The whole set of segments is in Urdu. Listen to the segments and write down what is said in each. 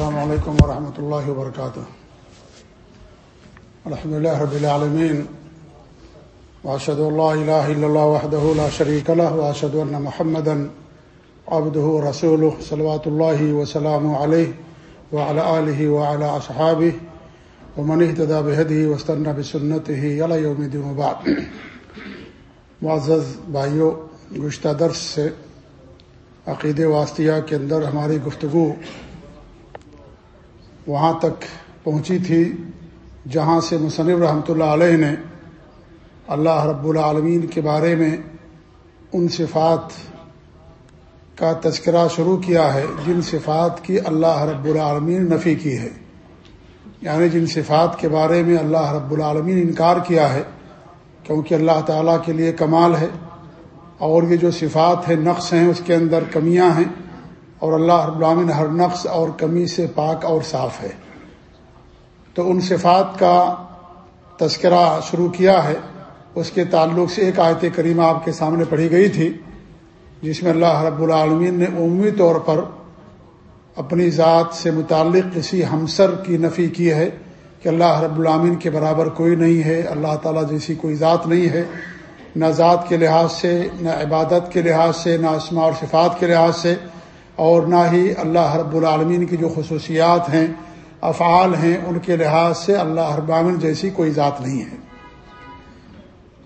السلام علیکم ورحمۃ اللہ وبرکاتہ الحمد لله رب العالمين واشهد ان لا اله الا الله وحده لا شريك له واشهد ان محمدا عبده ورسوله صلوات الله وسلامه عليه وعلى اله وعلى اصحابه ومن اهتدى بهديه واستنى بسنته الى يوم الدين وبعد. معزز بھائیو، گزشتہ درس سے عقید واسطیہ کے اندر ہماری گفتگو وہاں تک پہنچی تھی، جہاں سے مصنف رحمۃ اللہ علیہ نے اللہ رب العالمین کے بارے میں ان صفات کا تذکرہ شروع کیا ہے، جن صفات کی اللہ رب العالمین نفی کی ہے۔ یعنی جن صفات کے بارے میں اللہ رب العالمین انکار کیا ہے، کیونکہ اللہ تعالیٰ کے لیے کمال ہے اور یہ جو صفات ہے نقص ہیں، اس کے اندر کمیاں ہیں۔ اور اللہ رب العالمین ہر نقص اور کمی سے پاک اور صاف ہے۔ تو ان صفات کا تذکرہ شروع کیا ہے۔ اس کے تعلق سے ایک آیت کریمہ آپ کے سامنے پڑھی گئی تھی، جس میں اللہ رب العالمین نے عمومی طور پر اپنی ذات سے متعلق کسی ہمسر کی نفی کی ہے کہ اللہ رب العامین کے برابر کوئی نہیں ہے، اللہ تعالیٰ جیسی کوئی ذات نہیں ہے۔ نہ ذات کے لحاظ سے، نہ عبادت کے لحاظ سے، نہ اسماء اور صفات کے لحاظ سے اور نہ ہی اللہ رب العالمین کی جو خصوصیات ہیں، افعال ہیں، ان کے لحاظ سے اللہ رب العالمین جیسی کوئی ذات نہیں ہے۔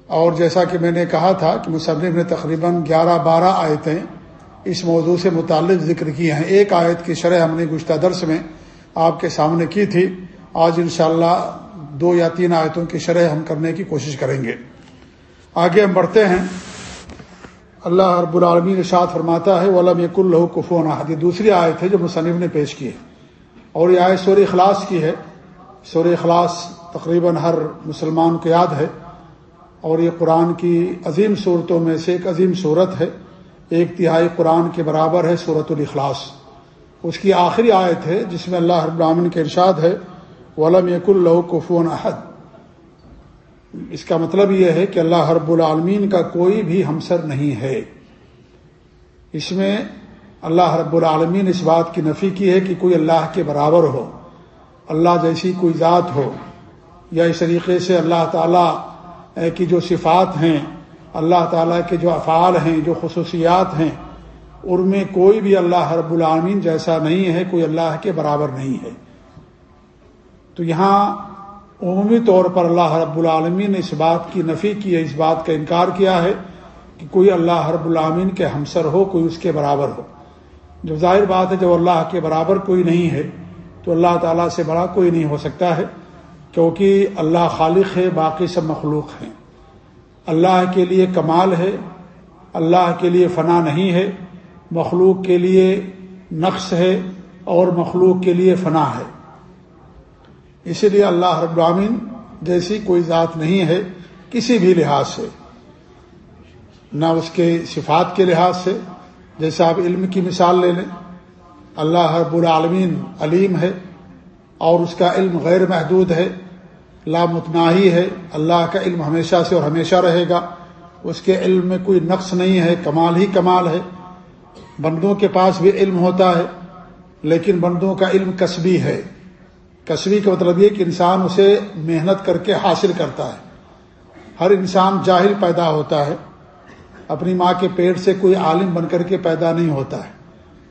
اور جیسا کہ میں نے کہا تھا کہ مصنف نے تقریباً گیارہ بارہ آیتیں اس موضوع سے متعلق ذکر کی ہیں۔ ایک آیت کی شرح ہم نے گزشتہ درس میں آپ کے سامنے کی تھی۔ آج انشاءاللہ دو یا تین آیتوں کی شرح ہم کرنے کی کوشش کریں گے۔ آگے ہم بڑھتے ہیں۔ اللہ رب العالمین ارشاد فرماتا ہے، ولم یق اللہ کفون احد یہ دوسری آیت ہے جو مصنف نے پیش کی ہے۔ اور یہ آیت سور اخلاص کی ہے۔ سور اخلاص تقریباً ہر مسلمان کو یاد ہے۔ اور یہ قرآن کی عظیم صورتوں میں سے ایک عظیم صورت ہے۔ ایک تہائی قرآن کے برابر ہے صورت الاخلاص۔ اس کی آخری آیت ہے جس میں اللہ رب العالمین کے ارشاد ہے، ولم یق اللہ کفون احد اس کا مطلب یہ ہے کہ اللہ رب العالمین کا کوئی بھی ہمسر نہیں ہے۔ اس میں اللہ رب العالمین اس بات کی نفی کی ہے کہ کوئی اللہ کے برابر ہو، اللہ جیسی کوئی ذات ہو، یا اس طریقے سے اللہ تعالیٰ کی جو صفات ہیں، اللہ تعالیٰ کے جو افعال ہیں، جو خصوصیات ہیں، ان میں کوئی بھی اللہ رب العالمین جیسا نہیں ہے، کوئی اللہ کے برابر نہیں ہے۔ تو یہاں عمومی طور پر اللہ رب العالمین نے اس بات کی نفی کی ہے، اس بات کا انکار کیا ہے کہ کوئی اللہ رب العالمین کے ہمسر ہو، کوئی اس کے برابر ہو۔ جو ظاہر بات ہے، جب اللہ کے برابر کوئی نہیں ہے، تو اللہ تعالیٰ سے بڑا کوئی نہیں ہو سکتا ہے، کیونکہ اللہ خالق ہے، باقی سب مخلوق ہیں۔ اللہ کے لیے کمال ہے، اللہ کے لیے فنا نہیں ہے، مخلوق کے لیے نقص ہے اور مخلوق کے لیے فنا ہے۔ اسی لیے اللہ رب العامن جیسی کوئی ذات نہیں ہے کسی بھی لحاظ سے، نہ اس کے صفات کے لحاظ سے۔ جیسے آپ علم کی مثال لے لیں، اللہ رب العالمین علیم ہے اور اس کا علم غیر محدود ہے لامتناہی ہے، اللہ کا علم ہمیشہ سے اور ہمیشہ رہے گا۔ اس کے علم میں کوئی نقص نہیں ہے، کمال ہی کمال ہے۔ بندوں کے پاس بھی علم ہوتا ہے، لیکن بندوں کا علم کسبی ہے۔ کسوی کا مطلب یہ کہ انسان اسے محنت کر کے حاصل کرتا ہے۔ ہر انسان جاہل پیدا ہوتا ہے۔ اپنی ماں کے پیٹ سے کوئی عالم بن کر کے پیدا نہیں ہوتا ہے۔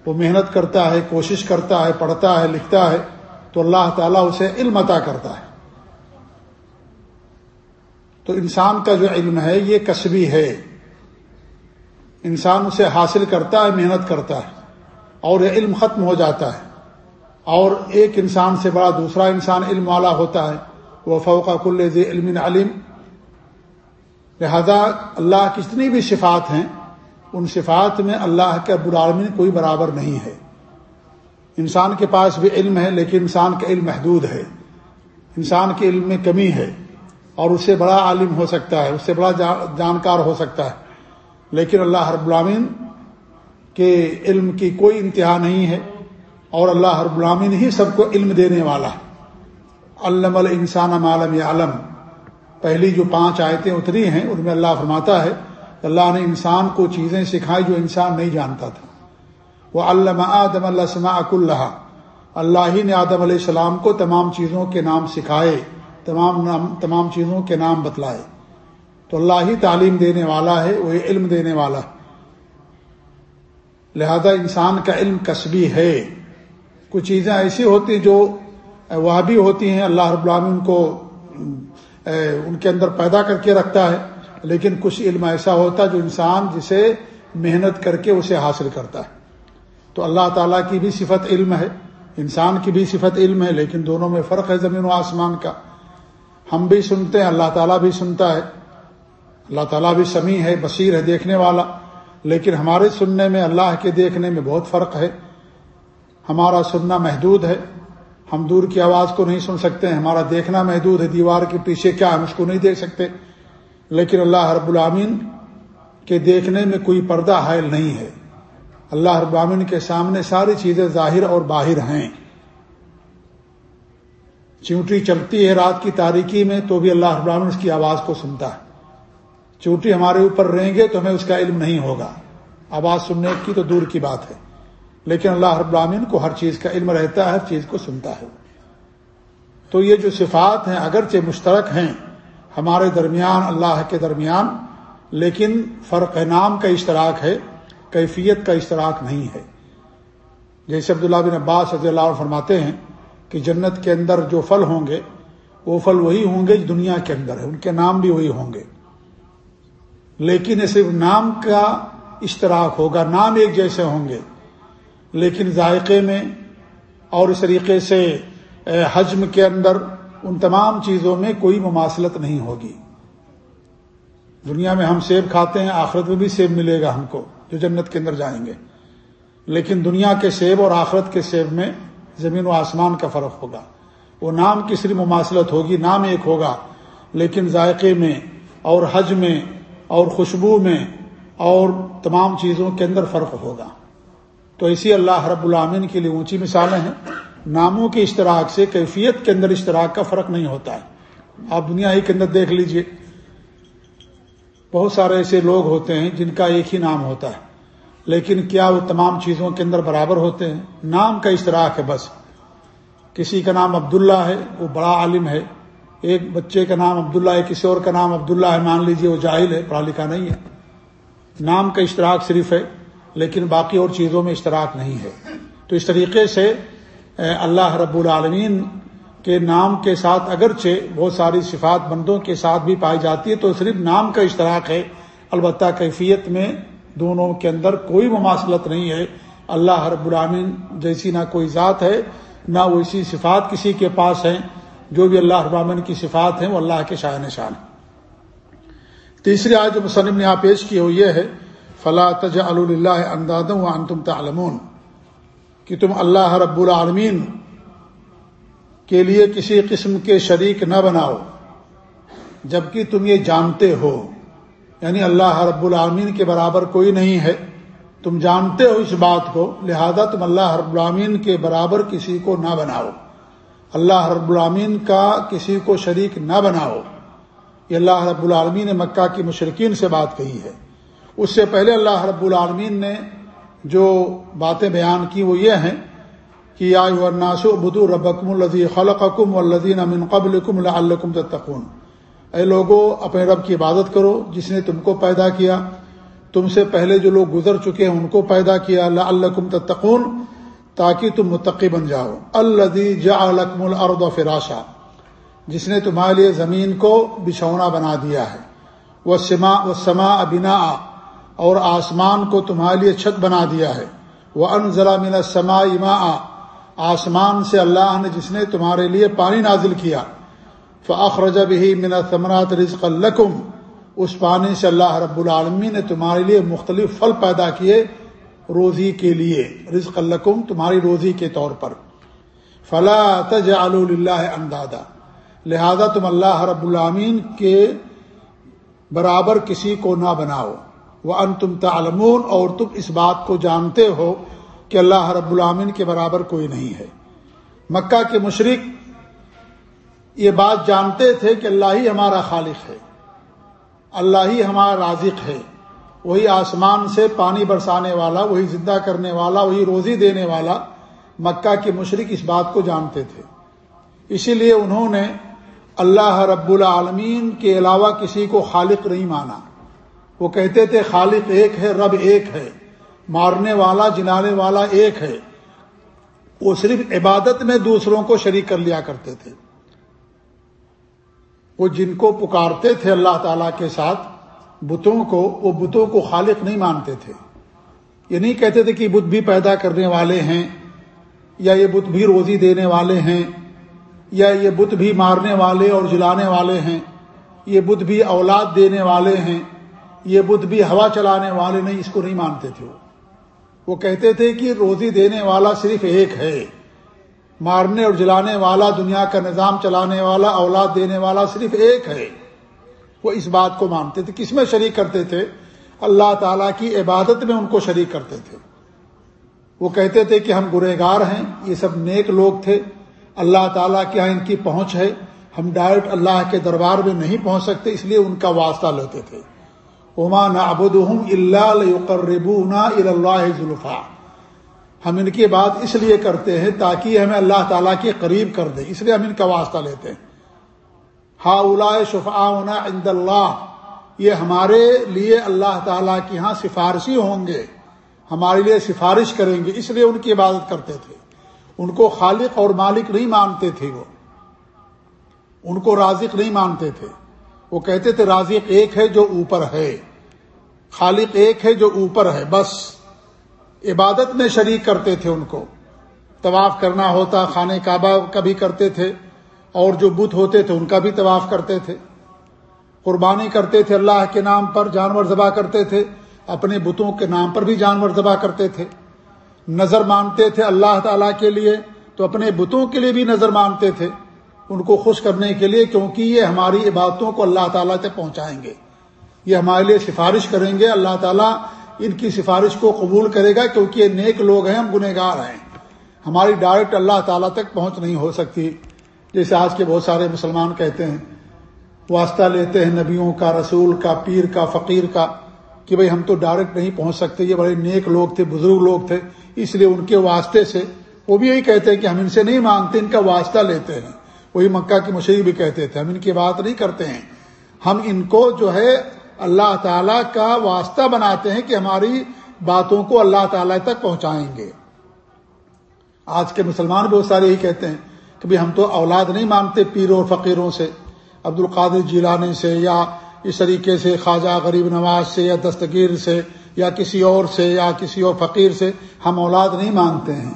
وہ محنت کرتا ہے، کوشش کرتا ہے، پڑھتا ہے، لکھتا ہے۔ تو اللہ تعالیٰ اسے علم عطا کرتا ہے۔ تو انسان کا جو علم ہے، یہ کسبی ہے۔ انسان اسے حاصل کرتا ہے، محنت کرتا ہے۔ اور یہ علم ختم ہو جاتا ہے۔ اور ایک انسان سے بڑا دوسرا انسان علم والا ہوتا ہے۔ وہ فوقہ کل علم علم لہذا اللہ کی جتنی بھی صفات ہیں، ان صفات میں اللہ کے ابوالعالمین کوئی برابر نہیں ہے۔ انسان کے پاس بھی علم ہے، لیکن انسان کا علم محدود ہے۔ انسان کے علم میں کمی ہے۔ اور اس سے بڑا عالم ہو سکتا ہے، اس سے بڑا جانکار ہو سکتا ہے۔ لیکن اللہ رب العالمین کے علم کی کوئی انتہا نہیں ہے۔ اور اللہ رب العامن ہی سب کو علم دینے والا علم الانسان عالم عالم پہلی جو پانچ آیتیں اتری ہیں، ان میں اللہ فرماتا ہے اللہ نے انسان کو چیزیں سکھائی جو انسان نہیں جانتا تھا۔ وہ علامہ آدم اللہ سما اللہ اللہ ہی نے آدم علیہ السلام کو تمام چیزوں کے نام سکھائے، تمام نام، تمام چیزوں کے نام بتلائے۔ تو اللہ ہی تعلیم دینے والا ہے، وہ علم دینے والا۔ ہے لہذا انسان کا علم کسبی ہے۔ کچھ چیزیں ایسی ہوتی جو وہ بھی ہوتی ہیں، اللہ رب العالمین کو ان کے اندر پیدا کر کے رکھتا ہے۔ لیکن کچھ علم ایسا ہوتا ہے جو انسان جسے محنت کر کے اسے حاصل کرتا ہے۔ تو اللہ تعالیٰ کی بھی صفت علم ہے، انسان کی بھی صفت علم ہے، لیکن دونوں میں فرق ہے زمین و آسمان کا۔ ہم بھی سنتے ہیں، اللہ تعالیٰ بھی سنتا ہے۔ اللہ تعالیٰ بھی سمیع ہے، بصیر ہے دیکھنے والا۔ لیکن ہمارے سننے میں، اللہ کے دیکھنے میں بہت فرق ہے۔ ہمارا سننا محدود ہے، ہم دور کی آواز کو نہیں سن سکتے ہیں ہمارا دیکھنا محدود ہے، دیوار کے پیچھے کیا ہم اس کو نہیں دیکھ سکتے۔ لیکن اللہ رب العامین کے دیکھنے میں کوئی پردہ حائل نہیں ہے۔ اللہ رب العامین کے سامنے ساری چیزیں ظاہر اور باہر ہیں۔ چونٹی چلتی ہے رات کی تاریکی میں تو بھی اللہ رب العامین اس کی آواز کو سنتا ہے۔ چونٹی ہمارے اوپر رہیں گے تو ہمیں اس کا علم نہیں ہوگا۔ آواز سننے کی تو دور کی بات ہے۔ لیکن اللہ رب العامین کو ہر چیز کا علم رہتا ہے، ہر چیز کو سنتا ہے۔ تو یہ جو صفات ہیں، اگرچہ مشترک ہیں، ہمارے درمیان، اللہ کے درمیان، لیکن فرق نام کا اشتراک ہے، کیفیت کا اشتراک نہیں ہے۔ جیسے عبداللہ بن عباس رضی اللہ عنہ فرماتے ہیں کہ جنت کے اندر جو پھل ہوں گے، وہ پھل وہی ہوں گے جو دنیا کے اندر ہے، ان کے نام بھی وہی ہوں گے۔ لیکن صرف نام کا اشتراک ہوگا، نام ایک جیسے ہوں گے۔ لیکن ذائقے میں اور اس طریقے سے حجم کے اندر ان تمام چیزوں میں کوئی مماثلت نہیں ہوگی۔ دنیا میں ہم سیب کھاتے ہیں، آخرت میں بھی سیب ملے گا ہم کو، جو جنت کے اندر جائیں گے۔ لیکن دنیا کے سیب اور آخرت کے سیب میں زمین و آسمان کا فرق ہوگا۔ وہ نام کی صرف مماثلت ہوگی، نام ایک ہوگا، لیکن ذائقے میں اور حج میں اور خوشبو میں اور تمام چیزوں کے اندر فرق ہوگا۔ تو اسی اللہ رب العامن کے لیے اونچی مثالیں ہیں۔ ناموں کے اشتراک سے کیفیت کے اندر اشتراک کا فرق نہیں ہوتا ہے۔ آپ دنیا ہی کے اندر دیکھ لیجیے۔ بہت سارے ایسے لوگ ہوتے ہیں جن کا ایک ہی نام ہوتا ہے۔ لیکن کیا وہ تمام چیزوں کے اندر برابر ہوتے ہیں؟ نام کا اشتراک ہے بس۔ کسی کا نام عبداللہ ہے، وہ بڑا عالم ہے۔ ایک بچے کا نام عبداللہ ہے، کسی اور کا نام عبداللہ ہے، مان لیجیے وہ جاہل ہے، پڑھا لکھا نہیں ہے۔ نام کا اشتراک صرف ہے۔ لیکن باقی اور چیزوں میں اشتراک نہیں ہے۔ تو اس طریقے سے اللہ رب العالمین کے نام کے ساتھ اگرچہ بہت ساری صفات بندوں کے ساتھ بھی پائی جاتی ہے، تو صرف نام کا اشتراک ہے۔ البتہ کیفیت میں دونوں کے اندر کوئی مماثلت نہیں ہے۔ اللہ رب العالمین جیسی نہ کوئی ذات ہے، نہ ویسی صفات کسی کے پاس ہیں۔ جو بھی اللہ ابامن کی صفات ہیں، وہ اللہ کے شاہ نشان تیسری آج جو مصنف نے یہاں پیش کی وہ یہ ہے فلاں تج اللہ انداد و تم تعلمون کہ تم اللہ رب العالمین کے لیے کسی قسم کے شریک نہ بناؤ، جبکہ تم یہ جانتے ہو۔ یعنی اللہ رب العالمین کے برابر کوئی نہیں ہے۔ تم جانتے ہو اس بات کو، لہذا تم اللہ رب العالمین کے برابر کسی کو نہ بناؤ۔ اللہ رب العامین کا کسی کو شریک نہ بناؤ۔ یہ اللہ رب العالمین نے مکہ کی مشرقین سے بات کہی ہے۔ اس سے پہلے اللہ رب العالمین نے جو باتیں بیان کی وہ یہ ہیں کہ ناسو بدو ربکم الزی خلقم الدین امن قبل کم الکم اے لوگوں اپنے رب کی عبادت کرو، جس نے تم کو پیدا کیا۔ تم سے پہلے جو لوگ گزر چکے ہیں، ان کو پیدا کیا۔ اللہ الکم تتقون، تاکہ تم متقی بن جاؤ۔ الدی جا الکم الرد و فراشا، جس نے تمہارے لیے زمین کو بچھونا بنا دیا ہے۔ وہ سما و سما بنا اور آسمان کو تمہارے لیے چھت بنا دیا ہے۔ وہ ان ضلع من سما اما آسمان سے اللہ نے جس نے تمہارے لیے پانی نازل کیا۔ فخر جب ہی من ثمرات رزق القم اس پانی سے اللہ رب العالمی نے تمہارے لیے مختلف پھل پیدا کیے روزی کے لیے۔ رزق القم تمہاری روزی کے طور پر۔ فلا تج اللہ اندادا لہذا تم اللہ رب العامین کے برابر کسی کو نہ بناؤ۔ وہ ان تم تعلمون، اور تم اس بات کو جانتے ہو کہ اللہ رب العامین کے برابر کوئی نہیں ہے۔ مکہ کے مشرق یہ بات جانتے تھے کہ اللہ ہی ہمارا خالق ہے، اللہ ہی ہمارا رازق ہے۔ وہی آسمان سے پانی برسانے والا، وہی زندہ کرنے والا، وہی روزی دینے والا مکہ کے مشرق اس بات کو جانتے تھے۔ اسی لیے انہوں نے اللہ رب العالمین کے علاوہ کسی کو خالق نہیں مانا۔ وہ کہتے تھے، خالق ایک ہے، رب ایک ہے، مارنے والا جنانے والا ایک ہے۔ وہ صرف عبادت میں دوسروں کو شریک کر لیا کرتے تھے۔ وہ جن کو پکارتے تھے اللہ تعالی کے ساتھ، بتوں کو، وہ بتوں کو خالق نہیں مانتے تھے۔ یہ نہیں کہتے تھے کہ بت بھی پیدا کرنے والے ہیں، یا یہ بت بھی روزی دینے والے ہیں، یا یہ بت بھی مارنے والے اور جلانے والے ہیں، یہ بت بھی اولاد دینے والے ہیں۔ یہ بت بھی ہوا چلانے والے نہیں، اس کو نہیں مانتے تھے وہ۔ کہتے تھے کہ روزی دینے والا صرف ایک ہے۔ مارنے اور جلانے والا، دنیا کا نظام چلانے والا، اولاد دینے والا صرف ایک ہے۔ وہ اس بات کو مانتے تھے۔ کس میں شریک کرتے تھے؟ اللہ تعالیٰ کی عبادت میں ان کو شریک کرتے تھے۔ وہ کہتے تھے کہ ہم گار ہیں، یہ سب نیک لوگ تھے۔ اللہ تعالیٰ کے یہاں ان کی پہنچ ہے۔ ہم ڈائریکٹ اللہ کے دربار میں نہیں پہنچ سکتے، اس لیے ان کا واسطہ لیتے تھے۔ عما نہ ابود اللہ ذلفا ہم ان کی بات اس لیے کرتے ہیں تاکہ ہمیں اللہ تعالیٰ کے قریب کر دیں۔ اس لیے ہم ان کا واسطہ لیتے ہیں۔ ہا الا شفا عند اللہ۔ یہ ہمارے لیے اللہ تعالیٰ کی یہاں سفارشی ہوں گے۔ ہمارے لیے سفارش کریں گے۔ اس لیے ان کی عبادت کرتے تھے۔ ان کو خالق اور مالک نہیں مانتے تھے وہ۔ ان کو رازق نہیں مانتے تھے۔ وہ کہتے تھے رازق ایک ہے جو اوپر ہے، خالق ایک ہے جو اوپر ہے، بس عبادت میں شریک کرتے تھے ان کو۔ طواف کرنا ہوتا، خانہ کعبہ کا بھی کرتے تھے، اور جو بت ہوتے تھے ان کا بھی طواف کرتے تھے۔ قربانی کرتے تھے اللہ کے نام پر، جانور ذبح کرتے تھے، اپنے بتوں کے نام پر بھی جانور ذبح کرتے تھے۔ نظر مانتے تھے اللہ تعالیٰ کے لیے، تو اپنے بتوں کے لیے بھی نظر مانتے تھے۔ ان کو خوش کرنے کے لیے کیونکہ یہ ہماری عبادتوں کو اللہ تعالیٰ تک پہنچائیں گے۔ یہ ہمارے لیے سفارش کریں گے۔ اللہ تعالیٰ ان کی سفارش کو قبول کرے گا کیونکہ یہ نیک لوگ ہیں، ہم گنہگار ہیں۔ ہماری ڈائریکٹ اللہ تعالیٰ تک پہنچ نہیں ہو سکتی۔ جیسے آج کے بہت سارے مسلمان کہتے ہیں، واسطہ لیتے ہیں نبیوں کا، رسول کا، پیر کا، فقیر کا، کہ بھئی ہم تو ڈائریکٹ نہیں پہنچ سکتے، یہ بڑے نیک لوگ تھے، بزرگ لوگ تھے۔ اس لیے ان کے واسطے سے وہ بھی یہی کہتے ہیں کہ ہم ان سے نہیں مانگتے، ان کا واسطہ لیتے ہیں۔ وہی مکہ کی مشرق بھی کہتے تھے، ہم ان کی بات نہیں کرتے ہیں۔ ہم ان کو جو ہے اللہ تعالی کا واسطہ بناتے ہیں کہ ہماری باتوں کو اللہ تعالی تک پہنچائیں گے۔ آج کے مسلمان بہت سارے یہی کہتے ہیں کہ بھی ہم تو اولاد نہیں مانتے پیروں اور فقیروں سے۔ عبد القادر جیلانی سے یا اس طریقے سے خواجہ غریب نواز سے یا دستگیر سے یا کسی اور سے یا کسی اور فقیر سے ہم اولاد نہیں مانگتے ہیں۔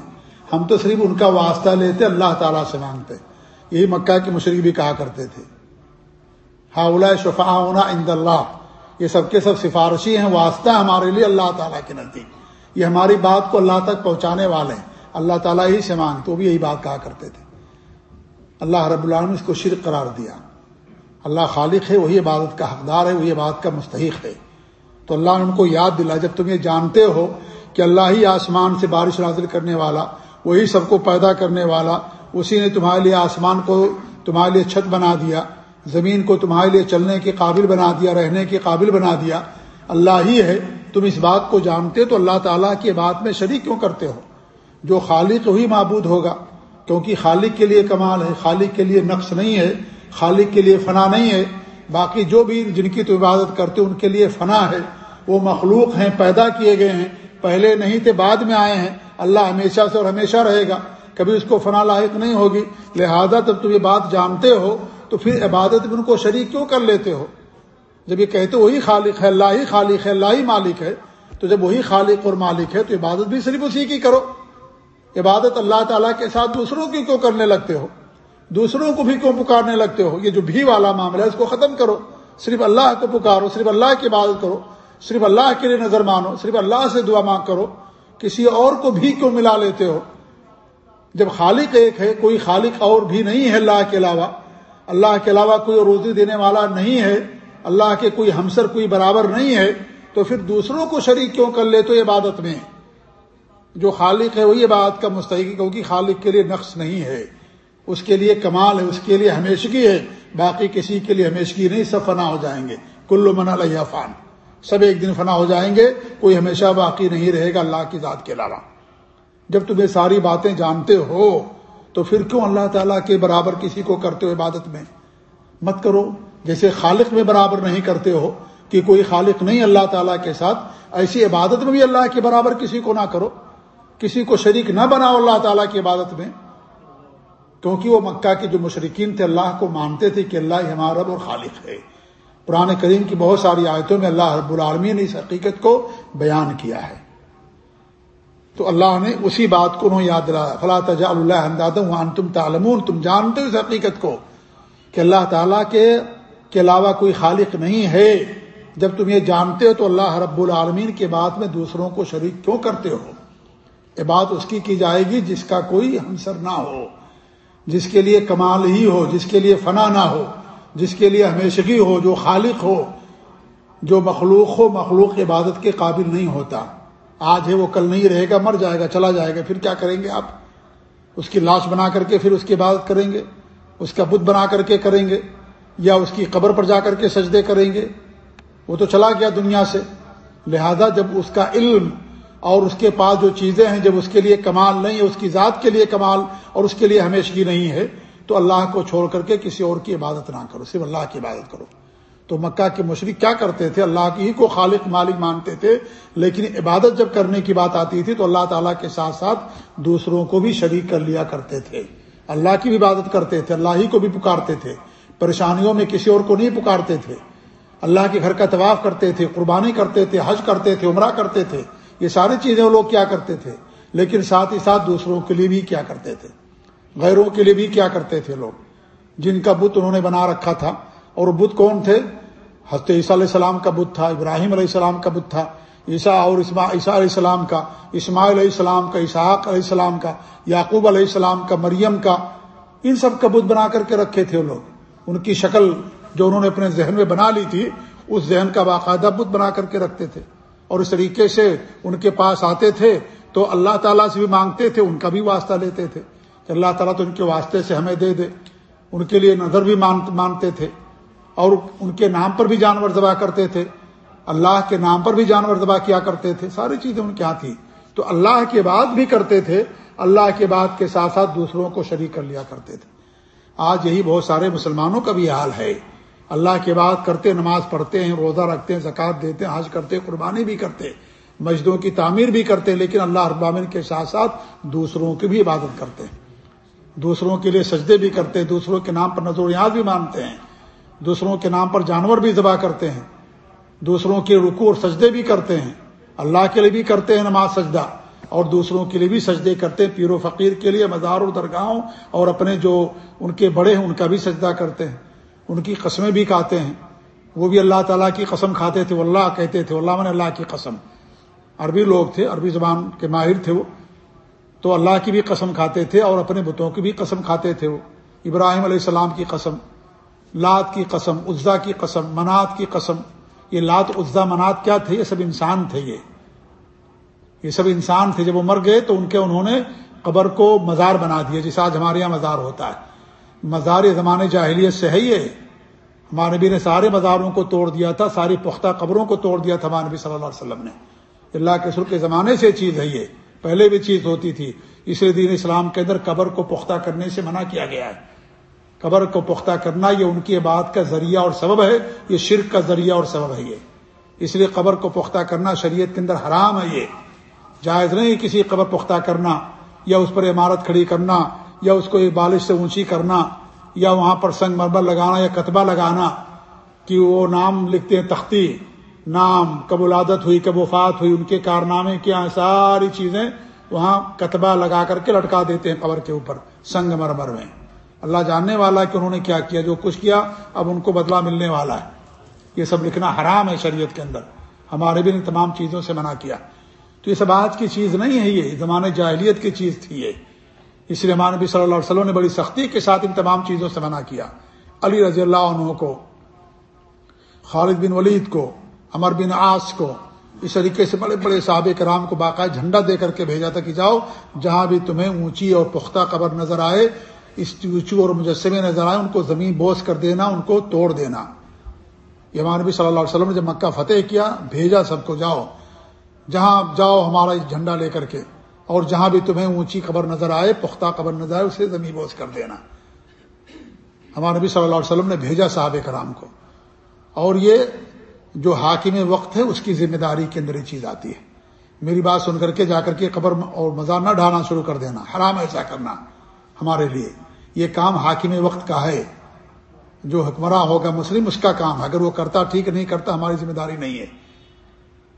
ہم تو صرف ان کا واسطہ لیتے، اللہ تعالیٰ سے مانگتے۔ یہی مکہ کی مشرق بھی کہا کرتے تھے۔ ہاؤ شفا ہونا اند اللہ۔ یہ سب کے سب سفارشی ہیں، واسطہ ہمارے لیے اللہ تعالیٰ کے نزدیک۔ یہ ہماری بات کو اللہ تک پہنچانے والے ہیں۔ اللہ تعالیٰ ہی سے مانگتے وہ بھی یہی بات کہا کرتے تھے۔ اللہ رب العالمین اس کو شرک قرار دیا۔ اللہ خالق ہے، وہی عبادت کا حقدار ہے، وہی عبادت کا مستحق ہے۔ تو اللہ نے ان کو یاد دلا جب تم یہ جانتے ہو کہ اللہ ہی آسمان سے بارش نازل کرنے والا، وہی سب کو پیدا کرنے والا اسی نے تمہارے لیے آسمان کو تمہارے لیے چھت بنا دیا، زمین کو تمہارے لیے چلنے کے قابل بنا دیا، رہنے کے قابل بنا دیا۔ اللہ ہی ہے، تم اس بات کو جانتے تو اللہ تعالیٰ کی بات میں شریک کیوں کرتے ہو؟ جو خالق وہی معبود ہوگا، کیونکہ خالق کے لیے کمال ہے، خالق کے لیے نقص نہیں ہے، خالق کے لیے فنا نہیں ہے۔ باقی جو بھی جن کی تو عبادت کرتے ان کے لیے فنا ہے۔ وہ مخلوق ہیں، پیدا کیے گئے ہیں۔ پہلے نہیں تھے، بعد میں آئے ہیں۔ اللہ ہمیشہ سے اور ہمیشہ رہے گا۔ کبھی اس کو فنا لاحق نہیں ہوگی۔ لہذا جب تم یہ بات جانتے ہو، تو پھر عبادت میں ان کو شریک کیوں کر لیتے ہو؟ جب یہ کہتے وہی خالق ہے، اللہ ہی خالق ہے، اللہ ہی مالک ہے، تو جب وہی خالق اور مالک ہے، تو عبادت بھی صرف اسی کی کرو۔ عبادت اللہ تعالیٰ کے ساتھ دوسروں کی کیوں کرنے لگتے ہو؟ دوسروں کو بھی کیوں پکارنے لگتے ہو؟ یہ جو بھی والا معاملہ ہے، اس کو ختم کرو۔ صرف اللہ کو پکارو، صرف اللہ کی عبادت کرو۔ صرف اللہ کے لیے نظر مانو، صرف اللہ سے دعا مانگ کرو۔ کسی اور کو بھی کیوں ملا لیتے ہو؟ جب خالق ایک ہے، کوئی خالق اور بھی نہیں ہے اللہ کے علاوہ، اللہ کے علاوہ کوئی روزی دینے والا نہیں ہے، اللہ کے کوئی ہمسر، کوئی برابر نہیں ہے، تو پھر دوسروں کو شریک کیوں کر لے تو عبادت میں جو خالق ہے، وہی عبادت کا مستحق کیونکہ خالق کے لیے نقص نہیں ہے۔ اس کے لیے کمال ہے، اس کے لیے ہمیشگی ہے۔ باقی کسی کے لیے ہمیشگی نہیں، سب فنا ہو جائیں گے۔ کلو منا لیا فان۔ سب ایک دن فنا ہو جائیں گے، کوئی ہمیشہ باقی نہیں رہے گا اللہ کی ذات کے علاوہ۔ جب تم یہ ساری باتیں جانتے ہو، تو پھر کیوں اللہ تعالیٰ کے برابر کسی کو کرتے ہو عبادت میں؟ مت کرو، جیسے خالق میں برابر نہیں کرتے ہو، کہ کوئی خالق نہیں اللہ تعالیٰ کے ساتھ، ایسی عبادت میں بھی اللہ کے برابر کسی کو نہ کرو۔ کسی کو شریک نہ بناؤ اللہ تعالیٰ کی عبادت میں۔ کیونکہ وہ مکہ کے جو مشرقین تھے، اللہ کو مانتے تھے کہ اللہ ہمارا رب اور خالق ہے۔ پرانے کریم کی بہت ساری آیتوں میں اللہ رب العالمین نے اس حقیقت کو بیان کیا ہے۔ تو اللہ نے اسی بات کو انہوں یاد دلایا۔ فلاں تجا اللہ تم تعلمون۔ تم جانتے ہو اس حقیقت کو کہ اللہ تعالیٰ کے کے علاوہ کوئی خالق نہیں ہے۔ جب تم یہ جانتے ہو تو اللہ رب العالمین کے بات میں دوسروں کو شریک کیوں کرتے ہو؟ یہ بات اس کی کی جائے گی جس کا کوئی ہمسر نہ ہو۔ جس کے لیے کمال ہی ہو، جس کے لیے فنا نہ ہو، جس کے لیے ہمیشگی ہو، جو خالق ہو، جو مخلوق ہو، مخلوق عبادت کے قابل نہیں ہوتا۔ آج ہے وہ کل نہیں رہے گا، مر جائے گا، چلا جائے گا، پھر کیا کریں گے آپ؟ اس کی لاش بنا کر کے پھر اس کی عبادت کریں گے، اس کا بت بنا کر کے کریں گے، یا اس کی قبر پر جا کر کے سجدے کریں گے۔ وہ تو چلا گیا دنیا سے۔ لہذا جب اس کا علم اور اس کے پاس جو چیزیں ہیں، جب اس کے لیے کمال نہیں ہے، اس کی ذات کے لیے کمال اور اس کے لیے ہمیشگی نہیں ہے، تو اللہ کو چھوڑ کر کے کسی اور کی عبادت نہ کرو، صرف اللہ کی عبادت کرو۔ تو مکہ کے مشرق کیا کرتے تھے؟ اللہ کی ہی کو خالق مالک مانتے تھے۔ لیکن عبادت جب کرنے کی بات آتی تھی تو اللہ تعالیٰ کے ساتھ ساتھ دوسروں کو بھی شریک کر لیا کرتے تھے۔ اللہ کی بھی عبادت کرتے تھے، اللہ ہی کو بھی پکارتے تھے۔ پریشانیوں میں کسی اور کو نہیں پکارتے تھے۔ اللہ کے گھر کا طواف کرتے تھے، قربانی کرتے تھے، حج کرتے تھے، عمرہ کرتے تھے۔ یہ ساری چیزیں وہ لوگ کیا کرتے تھے۔ لیکن ساتھ ہی ساتھ دوسروں کے لیے بھی کیا کرتے تھے۔ غیروں کے لیے بھی کیا کرتے تھے لوگ۔ جن کا بت انہوں نے بنا رکھا تھا۔ اور بت کون تھے؟ حضرت عیسیٰ علیہ السلام کا بت تھا، ابراہیم علیہ السلام کا بت تھا، عیسیٰ اور عیسیٰ علیہ السلام کا، اسماعیل علیہ السلام کا، اسحاق علیہ السلام کا، یعقوب علیہ السلام کا، مریم کا، ان سب کا بت بنا کر کے رکھے تھے وہ لوگ۔ ان کی شکل جو انہوں نے اپنے ذہن میں بنا لی تھی، اس ذہن کا باقاعدہ بت بنا کر کے رکھتے تھے۔ اور اس طریقے سے ان کے پاس آتے تھے تو اللہ تعالیٰ سے بھی مانگتے تھے، ان کا بھی واسطہ لیتے تھے کہ اللہ تعالیٰ تو ان کے واسطے سے ہمیں دے دے، ان کے لیے نظر بھی مانتے تھے۔ اور ان کے نام پر بھی جانور ذبح کرتے تھے۔ اللہ کے نام پر بھی جانور ذبح کیا کرتے تھے۔ ساری چیزیں ان کے یہاں تھیں۔ تو اللہ کے بعد بھی کرتے تھے۔ اللہ کے بعد کے ساتھ ساتھ دوسروں کو شریک کر لیا کرتے تھے۔ آج یہی بہت سارے مسلمانوں کا بھی حال ہے۔ اللہ کے بعد کرتے، نماز پڑھتے ہیں، روزہ رکھتے ہیں، زکوٰۃ دیتے ہیں، حج کرتے، قربانی بھی کرتے مسجدوں کی تعمیر بھی کرتے، لیکن اللہ ابامن کے ساتھ ساتھ دوسروں کی بھی عبادت کرتے ہیں۔ دوسروں کے لیے سجدے بھی کرتے ہیں دوسروں کے نام پر نظر یاد بھی مانتے ہیں۔ دوسروں کے نام پر جانور بھی ذبح کرتے ہیں، دوسروں کے رکو اور سجدے بھی کرتے ہیں۔ اللہ کے لیے بھی کرتے ہیں نماز سجدہ، اور دوسروں کے لیے بھی سجدے کرتے ہیں۔ پیر و فقیر کے لیے، مزار و درگاہوں، اور اپنے جو ان کے بڑے ہیں، ان کا بھی سجدہ کرتے ہیں۔ ان کی قسمیں بھی کھاتے ہیں۔ وہ بھی اللہ تعالیٰ کی قسم کھاتے تھے وہ اللہ کہتے تھے اللہ من اللہ کی قسم۔ عربی لوگ تھے، عربی زبان کے ماہر تھے وہ۔ تو اللہ کی بھی قسم کھاتے تھے، اور اپنے بتوں کی بھی قسم کھاتے تھے وہ۔ ابراہیم علیہ السلام کی قسم۔ لات کی قسم عزا کی قسم، منات کی قسم، یہ لات عزا منات کیا تھے؟ یہ سب انسان تھے یہ۔ یہ سب انسان تھے۔ جب وہ مر گئے تو ان کے انہوں نے قبر کو مزار بنا دیا، جیسے آج ہمارے یہاں مزار ہوتا ہے۔ مزار زمانے جاہلیت سے ہے یہ۔ ہمارے نبی نے سارے مزاروں کو توڑ دیا تھا، ساری پختہ قبروں کو توڑ دیا تھا، ہمارے نبی صلی اللہ علیہ وسلم نے۔ اللہ کے سر کے زمانے سے چیز ہے یہ۔ پہلے بھی چیز ہوتی تھی۔ اس لیے دین اسلام کے اندر قبر کو پختہ کرنے سے منع کیا گیا ہے۔ قبر کو پختہ کرنا یہ ان کی بات کا ذریعہ اور سبب ہے، یہ شرک کا ذریعہ اور سبب ہے یہ۔ اس لیے قبر کو پختہ کرنا شریعت کے اندر حرام ہے یہ۔ جائز نہیں کسی قبر پختہ کرنا، یا اس پر عمارت کھڑی کرنا، یا اس کو ایک بالش سے اونچی کرنا، یا وہاں پر سنگ مرمر لگانا یا کتبہ لگانا کہ وہ نام لکھتے ہیں تختی، نام کب ولادت ہوئی، کب وفات ہوئی، ان کے کارنامے کیا ساری چیزیں وہاں کتبہ لگا کر کے لٹکا دیتے ہیں قبر کے اوپر، سنگ مرمر میں۔ اللہ جاننے والا ہے کہ انہوں نے کیا کیا، جو کچھ کیا، اب ان کو بدلہ ملنے والا ہے۔ یہ سب لکھنا حرام ہے شریعت کے اندر۔ ہمارے بھی نے تمام چیزوں سے منع کیا۔ تو یہ سب آج کی چیز نہیں ہے، یہ زمانے جاہلیت کی چیز تھی یہ۔ اس لیے ہمارے نبی صلی اللہ علیہ وسلم نے بڑی سختی کے ساتھ ان تمام چیزوں سے منع کیا۔ علی رضی اللہ عنہ کو، خالد بن ولید کو امر بن آس کو، اس طریقے سے بڑے بڑے صحابہ کرام کو باقاعدہ جھنڈا دے کر کے بھیجا تھا کہ جاؤ، جہاں بھی تمہیں اونچی اور پختہ قبر نظر آئے اسٹیچو اور مجسمے نظر آئے، ان کو زمین بوس کر دینا، ان کو توڑ دینا۔ یہ ہمارے نبی صلی اللہ علیہ وسلم نے جب مکہ فتح کیا، بھیجا سب کو، جاؤ، جہاں جاؤ ہمارا جھنڈا لے کر کے۔ اور جہاں بھی تمہیں اونچی خبر نظر آئے، پختہ خبر نظر آئے، اسے زمین بوجھ کر دینا۔ ہمارے نبی صلی اللہ علیہ وسلم نے بھیجا صاحب کرام کو۔ اور یہ جو حاکم وقت ہے، اس کی ذمہ داری کے اندر یہ چیز آتی ہے۔ میری بات سن کر کے جا کر کے قبر اور مزار نہ ڈھانا شروع کر دینا، حرام ایسا کرنا ہمارے لیے۔ یہ کام حاکم وقت کا ہے۔ جو حکمراں ہوگا مسلم، اس کا کام ہے۔ اگر وہ کرتا ٹھیک نہیں کرتا، ہماری ذمہ داری نہیں ہے۔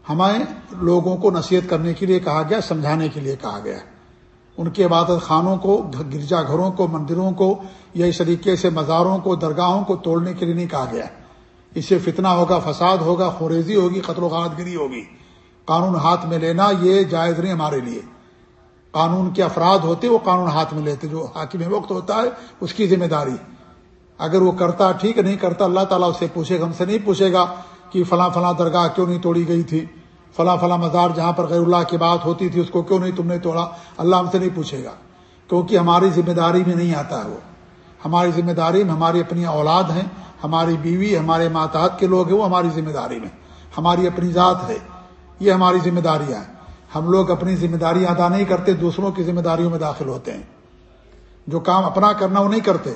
ہمیں لوگوں کو نصیحت کرنے کے لیے کہا گیا، سمجھانے کے لیے کہا گیا۔ ان کے عبادت خانوں کو، گرجا گھروں کو، مندروں کو یا اس طریقے سے مزاروں کو، درگاہوں کو توڑنے کے لیے نہیں کہا گیا۔ اس سے فتنہ ہوگا، فساد ہوگا خوریزی ہوگی، قتل و غارت گری ہوگی۔ قانون ہاتھ میں لینا یہ جائز نہیں ہمارے لیے۔ قانون کے افراد ہوتے وہ قانون ہاتھ میں لیتے، جو حاکم وقت ہوتا ہے، اس کی ذمہ داری اگر وہ کرتا، ٹھیک، نہیں کرتا، اللہ تعالیٰ اسے پوچھے گا، ہم سے نہیں پوچھے گا کہ فلاں فلاں درگاہ کیوں نہیں توڑی گئی تھی؟ فلاں فلاں مزار جہاں پر غیر اللہ کی بات ہوتی تھی، اس کو کیوں نہیں تم نے توڑا؟ اللہ ہم سے نہیں پوچھے گا۔ کیونکہ ہماری ذمہ داری میں نہیں آتا ہے وہ۔ ہماری ذمہ داری میں ہماری اپنی اولاد ہیں، ہماری بیوی، ہمارے ماتحت کے لوگ ہیں، وہ ہماری ذمہ داری میں۔ ہماری اپنی ذات ہے، یہ ہماری ذمہ داریاں ہیں۔ ہم لوگ اپنی ذمہ داری ادا نہیں کرتے، دوسروں کی ذمہ داریوں میں داخل ہوتے ہیں۔ جو کام اپنا کرنا وہ نہیں کرتے۔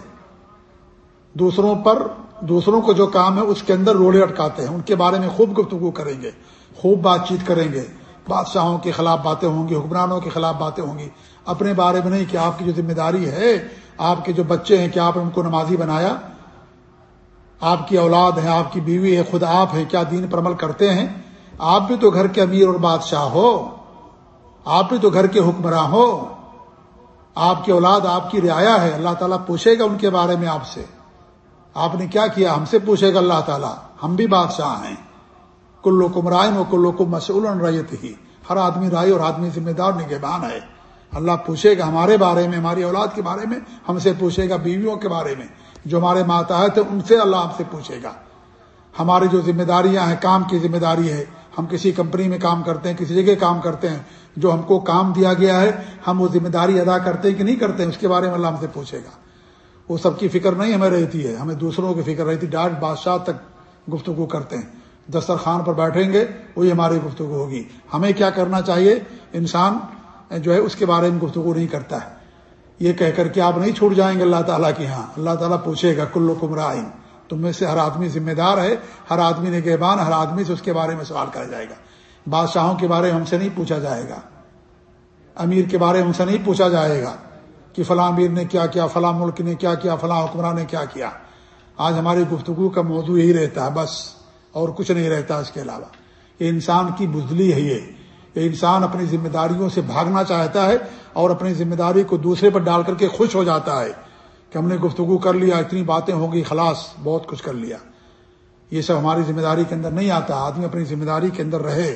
دوسروں پر، دوسروں کو جو کام ہے اس کے اندر روڑے اٹکاتے ہیں۔ ان کے بارے میں خوب گفتگو کریں گے، خوب بات چیت کریں گے۔ بادشاہوں کے خلاف باتیں ہوں گی، حکمرانوں کے خلاف باتیں ہوں گی۔ اپنے بارے میں نہیں کہ آپ کی جو ذمہ داری ہے، آپ کے جو بچے ہیں، کیا آپ نے ان کو نمازی بنایا؟ آپ کی اولاد ہے، آپ کی بیوی ہے، خود آپ ہیں، کیا دین پر عمل کرتے ہیں؟ آپ بھی تو گھر کے امیر اور بادشاہ ہو۔ آپ بھی تو گھر کے حکمراں ہو۔ آپ کی اولاد آپ کی رعایا ہے۔ اللہ تعالیٰ پوچھے گا ان کے بارے میں آپ سے۔ آپ نے کیا کیا؟ ہم سے پوچھے گا اللہ تعالیٰ۔ ہم بھی بادشاہ ہیں۔ کلو کمرائن و کلو کو مسول ریت ہی ہر آدمی رائے اور آدمی ذمہ دار نگہبان ہے۔ اللہ پوچھے گا ہمارے بارے میں، ہماری اولاد کے بارے میں۔ ہم سے پوچھے گا بیویوں کے بارے میں۔ جو ہمارے ماتحت ہیں ان سے اللہ ہم سے پوچھے گا۔ ہماری جو ذمہ داریاں ہیں، کام کی ذمہ داری ہے۔ ہم کسی کمپنی میں کام کرتے ہیں، کسی جگہ کام کرتے ہیں۔ جو ہم کو کام دیا گیا ہے، ہم وہ ذمہ داری ادا کرتے ہیں کہ نہیں کرتے ہیں، اس کے بارے میں اللہ ہم سے پوچھے گا۔ وہ سب کی فکر نہیں ہمیں رہتی ہے، ہمیں دوسروں کی فکر رہتی ڈاٹ بادشاہ تک گفتگو کرتے ہیں۔ دسترخوان پر بیٹھیں گے، وہی ہماری گفتگو ہوگی۔ ہمیں کیا کرنا چاہیے؟ انسان جو ہے، اس کے بارے میں گفتگو نہیں کرتا ہے۔ یہ کہہ کر کے آپ نہیں چھوٹ جائیں گے اللہ تعالیٰ کے ہاں۔ اللہ تعالیٰ پوچھے گا کلو کمرائن تم میں سے ہر آدمی ذمہ دار ہے۔ ہر آدمی نے ہر آدمی سے اس کے بارے میں سوال کرا جائے گا۔ بادشاہوں کے بارے میں ہم سے نہیں پوچھا جائے گا۔ امیر کے بارے میں ہم سے نہیں پوچھا جائے گا کہ فلاں امیر نے کیا کیا، فلاں ملک نے کیا کیا، فلاں حکمراں نے کیا کیا۔ آج ہماری گفتگو کا موضوع یہی رہتا ہے، بس اور کچھ نہیں رہتا اس کے علاوہ۔ یہ انسان کی بزدلی ہے یہ۔ یہ انسان اپنی ذمہ داریوں سے بھاگنا چاہتا ہے اور اپنی ذمہ داری کو دوسرے پر ڈال کر کے خوش ہو جاتا ہے کہ ہم نے گفتگو کر لیا، اتنی باتیں ہوں گی، خلاص، بہت کچھ کر لیا۔ یہ سب ہماری ذمہ داری کے اندر نہیں آتا۔ آدمی اپنی ذمہ داری کے اندر رہے۔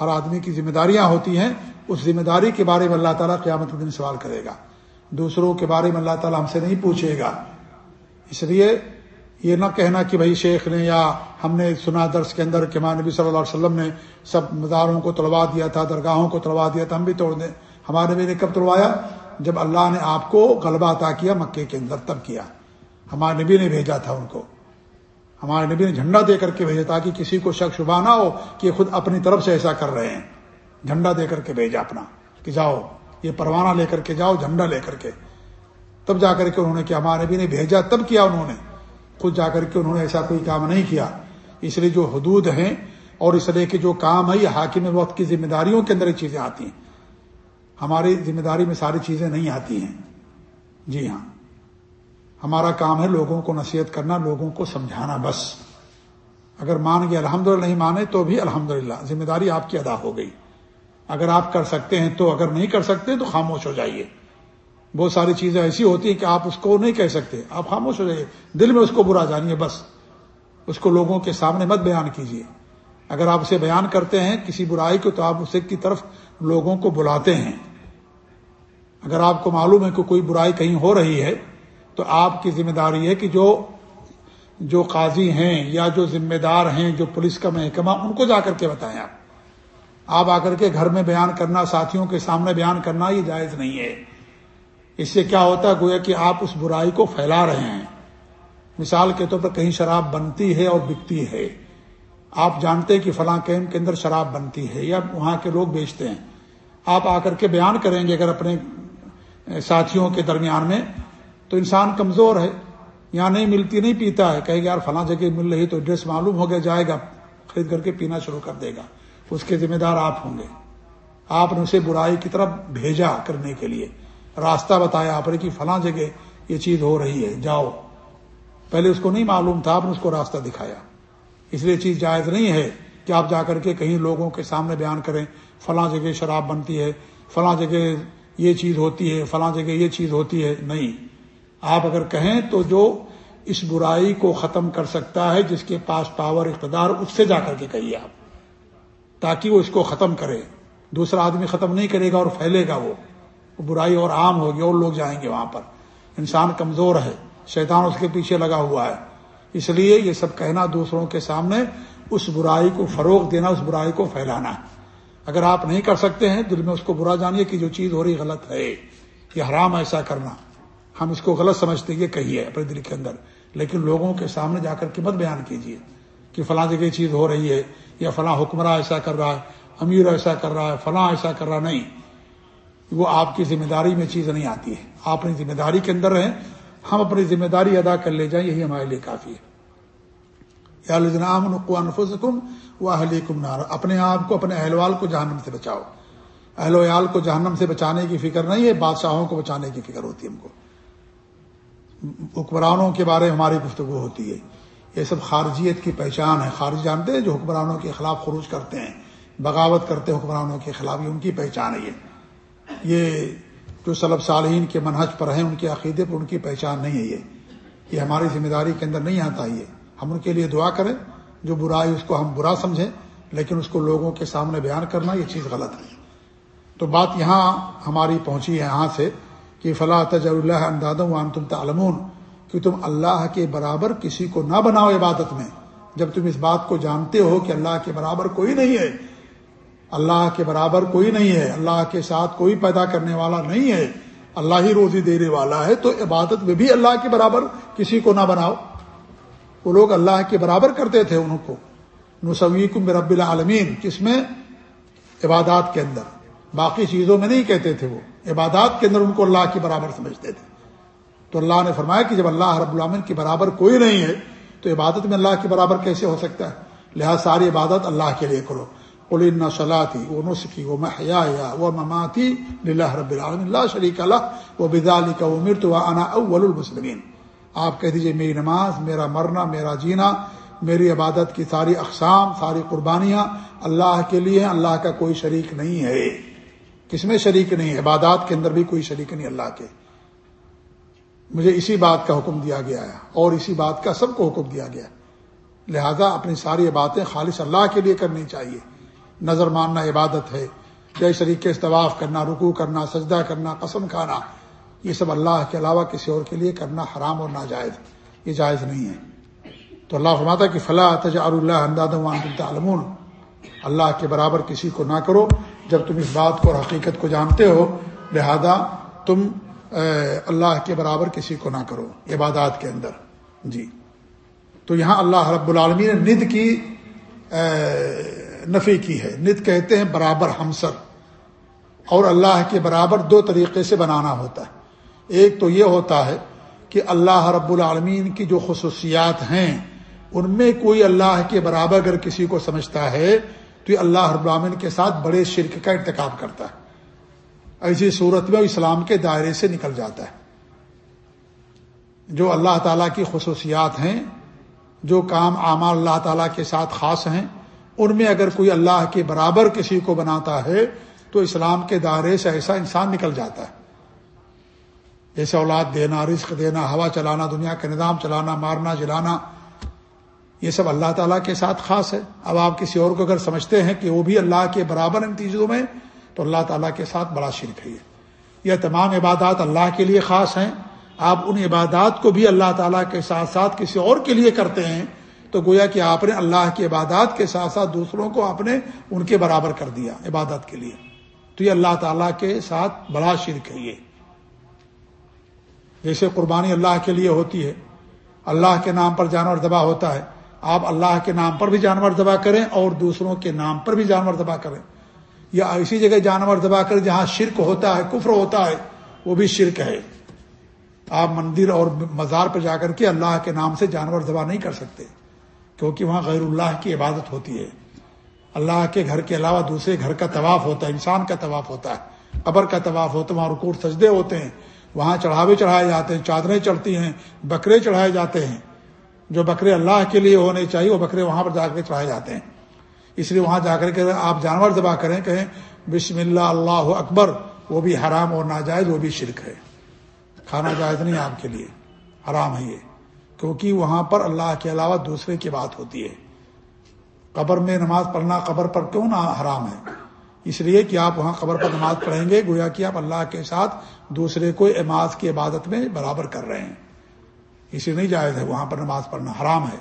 ہر آدمی کی ذمہ داریاں ہوتی ہیں، اس ذمہ داری کے بارے میں اللہ تعالیٰ قیامت کے دن سوال کرے گا۔ دوسروں کے بارے میں اللہ تعالیٰ ہم سے نہیں پوچھے گا۔ اس لیے یہ نہ کہنا کہ بھائی شیخ نے یا ہم نے سنا درس کے اندر کہ نبی صلی اللہ علیہ وسلم نے سب مزاروں کو توڑوا دیا تھا، درگاہوں کو توڑوا دیا تھا، ہم بھی توڑ دیں۔ ہمارے نبی نے کب توڑوایا جب اللہ نے آپ کو غلبہ عطا کیا، مکے کے اندر تب کیا۔ ہمارے نبی نے بھیجا تھا ان کو۔ ہمارے نبی نے جھنڈا دے کر کے بھیجا تاکہ کسی کو شک شبہ نہ ہو کہ خود اپنی طرف سے ایسا کر رہے ہیں۔ جھنڈا دے کر کے بھیجا اپنا کہ جاؤ، یہ پروانہ لے کر کے جاؤ، جھنڈا لے کر کے۔ تب جا کر کے انہوں نے کیا، ہمارے نبی نے بھیجا، تب کیا انہوں نے؟ خود جا کر کے انہوں نے ایسا کوئی کام نہیں کیا۔ اس لیے جو حدود ہیں اور اس طرح کے جو کام ہے، یہ حاکم وقت کی ذمہ داریوں کے اندر یہ چیزیں آتی ہیں۔ ہماری ذمہ داری میں ساری چیزیں نہیں آتی ہیں۔ جی ہاں۔ ہمارا کام ہے لوگوں کو نصیحت کرنا، لوگوں کو سمجھانا، بس۔ اگر مان گئے الحمد نہیں مانے تو بھی الحمد للہ ذمہ داری آپ کی ادا ہو گئی۔ اگر آپ کر سکتے ہیں تو اگر نہیں کر سکتے تو خاموش ہو جائیے۔ بہت ساری چیزیں ایسی ہوتی ہیں کہ آپ اس کو نہیں کہہ سکتے۔ آپ خاموش ہو جائیے۔ دل میں اس کو برا جانیے، بس۔ اس کو لوگوں کے سامنے مت بیان کیجیے۔ اگر آپ اسے بیان کرتے ہیں، کسی برائی کو تو آپ اسے کی طرف لوگوں کو بلاتے ہیں۔ اگر آپ کو معلوم ہے کہ کوئی برائی کہیں ہو رہی ہے تو آپ کی ذمہ داری ہے کہ جو جو قاضی ہیں یا جو ذمہ دار ہیں جو پولیس کا محکمہ ان کو جا کر کے بتائیں آپ۔ آپ آ کر کے گھر میں بیان کرنا، ساتھیوں کے سامنے بیان کرنا، یہ جائز نہیں ہے۔ اس سے کیا ہوتا ہے؟ گویا کہ آپ اس برائی کو پھیلا رہے ہیں۔ مثال کے طور پر کہیں شراب بنتی ہے اور بکتی ہے۔ آپ جانتے ہیں کہ فلاں کیمپ کے اندر شراب بنتی ہے یا وہاں کے لوگ بیچتے ہیں۔ آپ آ کر کے بیان کریں گے اگر اپنے ساتھیوں کے درمیان میں۔ تو انسان کمزور ہے، یہاں نہیں ملتی، نہیں پیتا ہے۔ کہے گا، یار، فلاں جگہ مل رہی تو ایڈریس معلوم ہو گیا، جائے گا، خرید کر کے پینا شروع کر دے گا۔ اس کے ذمہ دار آپ ہوں گے۔ آپ نے اسے برائی کی طرف بھیجا کرنے کے لیے۔ راستہ بتایا آپ نے کہ فلاں جگہ یہ چیز ہو رہی ہے، جاؤ۔ پہلے اس کو نہیں معلوم تھا، آپ نے اس کو راستہ دکھایا۔ اس لیے چیز جائز نہیں ہے کہ آپ جا کر کے کہیں لوگوں کے سامنے بیان کریں، فلاں جگہ شراب بنتی ہے، فلاں جگہ یہ چیز ہوتی ہے، فلاں جگہ یہ چیز ہوتی ہے۔ نہیں۔ آپ اگر کہیں تو جو اس برائی کو ختم کر سکتا ہے، جس کے پاس پاور اقتدار، اس سے جا کر کے کہیے آپ، تاکہ وہ اس کو ختم کرے۔ دوسرا آدمی ختم نہیں کرے گا اور پھیلے گا وہ۔ برائی اور عام ہوگی اور لوگ جائیں گے وہاں پر۔ انسان کمزور ہے، شیطان اس کے پیچھے لگا ہوا ہے۔ اس لیے یہ سب کہنا دوسروں کے سامنے، اس برائی کو فروغ دینا، اس برائی کو پھیلانا۔ اگر آپ نہیں کر سکتے ہیں، دل میں اس کو برا جانیے کہ جو چیز ہو رہی غلط ہے۔ یہ حرام ایسا کرنا۔ ہم اس کو غلط سمجھتے یہ کہیے اپنے دل کے اندر۔ لیکن لوگوں کے سامنے جا کر کے مت بیان کیجیے کہ فلاں جگہ چیز ہو رہی ہے، یا فلاں حکمراں ایسا کر رہا ہے، امیر ایسا کر رہا ہے، فلاں ایسا کر رہا نہیں۔ وہ آپ کی ذمہ داری میں چیز نہیں آتی ہے آپ اپنی ذمہ داری کے اندر رہیں، ہم اپنی ذمہ داری ادا کر لے جائیں، یہی ہمارے لیے کافی ہے۔ یا کم نار اپنے آپ کو، اپنے اہلوال کو جہنم سے بچاؤ۔ اہل ویال کو جہنم سے بچانے کی فکر نہیں ہے، بادشاہوں کو بچانے کی فکر ہوتی ہے ہم کو۔ حکمرانوں کے بارے میں ہماری گفتگو ہوتی ہے۔ یہ سب خارجیت کی پہچان ہے۔ خارج جانتے ہیں جو حکمرانوں کے خلاف خروج کرتے ہیں۔ بغاوت کرتے ہیں حکمرانوں کے خلاف، یہ ان کی پہچان ہے۔ یہ یہ جو سلب صالحین کے منہج پر ہیں، ان کے عقیدے پر ان کی پہچان نہیں ہے۔ یہ یہ ہماری ذمہ داری کے اندر نہیں آتا۔ یہ ہم ان کے لیے دعا کریں۔ جو برائی اس کو ہم برا سمجھیں، لیکن اس کو لوگوں کے سامنے بیان کرنا یہ چیز غلط ہے۔ تو بات یہاں ہماری پہنچی ہے، یہاں سے۔ کہ فلاں تجر اللہ انداد وان تم تعلمون کہ تم اللہ کے برابر کسی کو نہ بناؤ عبادت میں۔ جب تم اس بات کو جانتے ہو کہ اللہ کے برابر کوئی نہیں ہے، اللہ کے برابر کوئی نہیں ہے، اللہ کے ساتھ کوئی پیدا کرنے والا نہیں ہے، اللہ ہی روزی دینے والا ہے، تو عبادت میں بھی اللہ کے برابر کسی کو نہ بناؤ۔ وہ لوگ اللہ کے برابر کرتے تھے ان کو۔ نسویکم رب العالمین کس میں؟ عبادات کے اندر۔ باقی چیزوں میں نہیں کہتے تھے وہ۔ عبادات کے اندر ان کو اللہ کے برابر سمجھتے تھے۔ تو اللہ نے فرمایا کہ جب اللہ رب العالمین کے برابر کوئی نہیں ہے، تو عبادت میں اللہ کے برابر کیسے ہو سکتا ہے؟ لہٰذا ساری عبادت اللہ کے لیے کرو۔ قلنا صلاحی وہ نسخی وہ محیا وہ مماتی اللہ رب العالمین اللہ شریک اللہ وہ بدالی کا وہ مرت انا اول المسلمین آپ کہہ دیجیے، میری نماز، میرا مرنا، میرا جینا، میری عبادت کی ساری اقسام، ساری قربانیاں اللہ کے لیے اللہ کا کوئی شریک نہیں ہے۔ کس میں شریک نہیں عبادات کے اندر بھی کوئی شریک نہیں اللہ کے۔ مجھے اسی بات کا حکم دیا گیا ہے اور اسی بات کا سب کو حکم دیا گیا لہذا اپنی ساری باتیں خالص اللہ کے لیے کرنی چاہیے۔ نظر ماننا عبادت ہے جے شریک کے استواف کرنا رکو کرنا، سجدہ کرنا، قسم کھانا، یہ سب اللہ کے علاوہ کسی اور کے لیے کرنا حرام اور ناجائز، یہ جائز نہیں ہے۔ تو اللہ فرماتا کہ فلاں تجار اللہ انداد تعلمون۔ اللہ کے برابر کسی کو نہ کرو۔ جب تم اس بات کو اور حقیقت کو جانتے ہو، لہذا تم اللہ کے برابر کسی کو نہ کرو، عبادات کے اندر۔ جی۔ تو یہاں اللہ رب العالمین نے ند کی نفی کی ہے۔ ند کہتے ہیں برابر ہمسر۔ اور اللہ کے برابر دو طریقے سے بنانا ہوتا ہے۔ ایک تو یہ ہوتا ہے کہ اللہ رب العالمین کی جو خصوصیات ہیں، ان میں کوئی اللہ کے برابر اگر کسی کو سمجھتا ہے تو یہ اللہ رب العالمین کے ساتھ بڑے شرک کا ارتکاب کرتا ہے۔ ایسی صورت میں وہ اسلام کے دائرے سے نکل جاتا ہے۔ جو اللہ تعالیٰ کی خصوصیات ہیں، جو کام اعمال اللہ تعالیٰ کے ساتھ خاص ہیں، ان میں اگر کوئی اللہ کے برابر کسی کو بناتا ہے، تو اسلام کے دائرے سے ایسا انسان نکل جاتا ہے۔ جیسے اولاد دینا، رزق دینا، ہوا چلانا، دنیا کا نظام چلانا، مارنا، جلانا یہ سب اللہ تعالیٰ کے ساتھ خاص ہے۔ اب آپ کسی اور کو اگر سمجھتے ہیں کہ وہ بھی اللہ کے برابر ان چیزوں میں تو اللہ تعالیٰ کے ساتھ بڑا شرک ہے یہ۔ تمام عبادات اللہ کے لیے خاص ہیں۔ آپ ان عبادات کو بھی اللہ تعالیٰ کے ساتھ ساتھ کسی اور کے لیے کرتے ہیں، تو گویا کہ آپ نے اللہ کی عبادات کے ساتھ ساتھ دوسروں کو آپ نے ان کے برابر کر دیا عبادت کے لیے۔ تو یہ اللہ تعالیٰ کے ساتھ بڑا شرک ہے یہ۔ جیسے قربانی اللہ کے لیے ہوتی ہے، اللہ کے نام پر جانور ذبح ہوتا ہے آپ اللہ کے نام پر بھی جانور ذبح کریں اور دوسروں کے نام پر بھی جانور ذبح کریں۔ یا ایسی جگہ جانور دبا کر جہاں شرک ہوتا ہے، کفر ہوتا ہے، وہ بھی شرک ہے۔ آپ مندر اور مزار پہ جا کر کے اللہ کے نام سے جانور دبا نہیں کر سکتے، کیونکہ وہاں غیر اللہ کی عبادت ہوتی ہے۔ اللہ کے گھر کے علاوہ دوسرے گھر کا طواف ہوتا ہے، انسان کا طواف ہوتا ہے۔ قبر کا طواف ہوتا ہے، وہاں رکوٹ سجدے ہوتے ہیں۔ وہاں چڑھاوے چڑھائے جاتے ہیں، چادریں چڑھتی ہیں، بکرے چڑھائے جاتے ہیں۔ جو بکرے اللہ کے لیے ہونے چاہیے، وہ بکرے وہاں پر جا کے چڑھائے جاتے ہیں۔ اس لیے وہاں جا کر کے آپ جانور ذبح کریں، کہیں بسم اللہ اللہ اکبر، وہ بھی حرام اور ناجائز، وہ بھی شرک ہے۔ کھانا جائز نہیں آپ کے لیے، حرام ہے یہ۔ کیونکہ وہاں پر اللہ کے علاوہ دوسرے کی بات ہوتی ہے۔ قبر میں نماز پڑھنا، قبر پر کیوں نہ حرام ہے؟ اس لیے کہ آپ وہاں قبر پر نماز پڑھیں گے، گویا کہ آپ اللہ کے ساتھ دوسرے کو نماز کی عبادت میں برابر کر رہے ہیں۔ اسی نہیں جائز ہے، وہاں پر نماز پڑھنا حرام ہے۔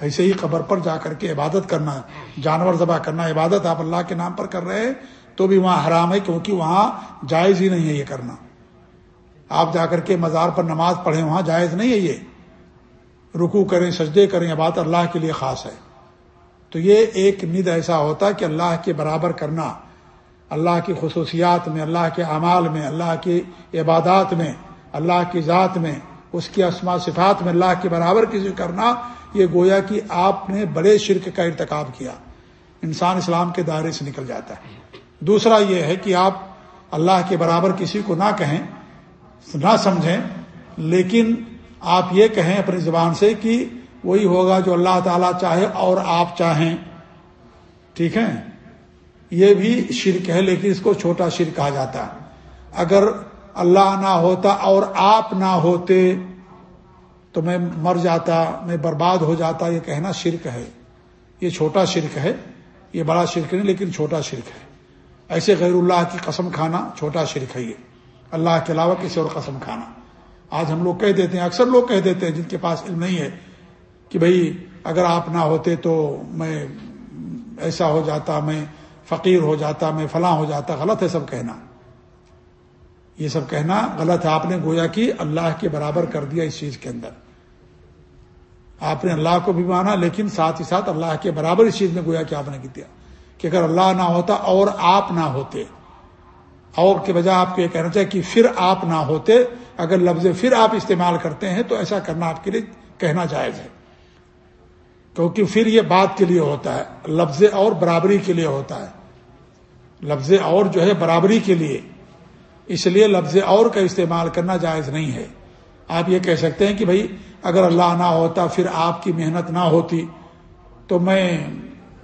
ایسے ہی قبر پر جا کر کے عبادت کرنا، جانور ذبح کرنا، عبادت آپ اللہ کے نام پر کر رہے ہیں تو بھی وہاں حرام ہے، کیونکہ وہاں جائز ہی نہیں ہے یہ کرنا۔ آپ جا کر کے مزار پر نماز پڑھیں، وہاں جائز نہیں ہے یہ۔ رکو کریں، سجدے کریں عبادت اللہ کے لیے خاص ہے۔ تو یہ ایک ند ایسا ہوتا کہ اللہ کے برابر کرنا، اللہ کی خصوصیات میں، اللہ کے اعمال میں، اللہ کی عبادات میں، اللہ کی ذات میں اس کی اسما صفات میں اللہ کے برابر کسی کرنا، یہ گویا کہ آپ نے بڑے شرک کا ارتکاب کیا۔ انسان اسلام کے دائرے سے نکل جاتا ہے۔ دوسرا یہ ہے کہ آپ اللہ کے برابر کسی کو نہ کہیں، نہ سمجھیں، لیکن آپ یہ کہیں اپنی زبان سے کہ وہی ہوگا جو اللہ تعالیٰ چاہے اور آپ چاہیں۔ ٹھیک ہے؟ یہ بھی شرک ہے، لیکن اس کو چھوٹا شرک کہا جاتا ہے۔ اگر اللہ نہ ہوتا اور آپ نہ ہوتے تو میں مر جاتا، میں برباد ہو جاتا، یہ کہنا شرک ہے۔ یہ چھوٹا شرک ہے، یہ بڑا شرک نہیں، لیکن چھوٹا شرک ہے۔ ایسے غیر اللہ کی قسم کھانا چھوٹا شرک ہے یہ۔ اللہ کے علاوہ کسی اور قسم کھانا۔ آج ہم لوگ کہہ دیتے ہیں، اکثر لوگ کہہ دیتے ہیں، جن کے پاس علم نہیں ہے کہ بھائی اگر آپ نہ ہوتے تو میں ایسا ہو جاتا، میں فقیر ہو جاتا، میں فلاں ہو جاتا۔ غلط ہے سب کہنا۔ یہ سب کہنا غلط ہے۔ آپ نے گویا کہ اللہ کے برابر کر دیا اس چیز کے اندر۔ آپ نے اللہ کو بھی مانا، لیکن ساتھ ہی ساتھ اللہ کے برابر اس چیز میں گویا کہ آپ نے دیا۔ کہ اگر اللہ نہ ہوتا اور آپ نہ ہوتے، اور کے بجائے آپ کو یہ کہنا چاہیے کہ پھر آپ نہ ہوتے، اگر لفظ پھر آپ استعمال کرتے ہیں تو ایسا کرنا آپ کے لیے کہنا جائز ہے۔ کیونکہ پھر یہ بات کے لیے ہوتا ہے، لفظ اور برابری کے لیے ہوتا ہے۔ لفظ اور جو ہے برابری کے لیے۔ اس لیے لفظ اور کا استعمال کرنا جائز نہیں ہے۔ آپ یہ کہہ سکتے ہیں کہ بھائی، اگر اللہ نہ ہوتا، پھر آپ کی محنت نہ ہوتی، تو میں